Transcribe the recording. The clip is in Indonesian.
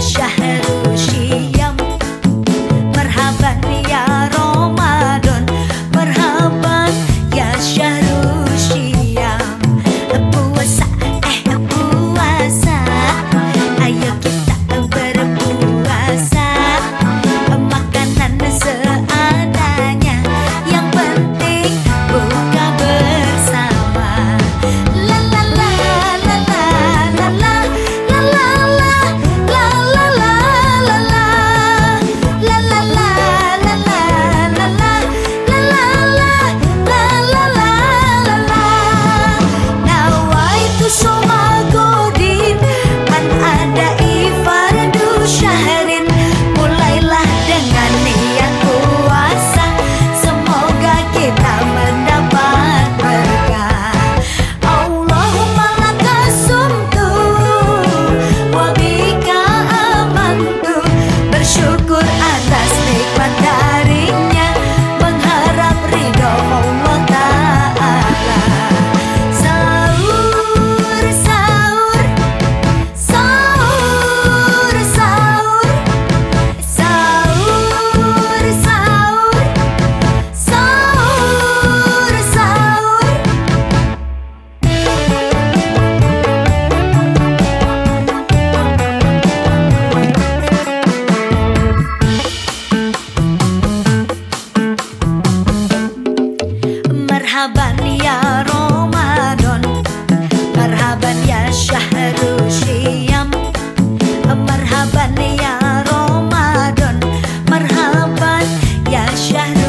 shot Marhaban ya Ramadan. Marhaban ya syahrul syam. Marhaban ya Ramadan. Marhaban ya syahrul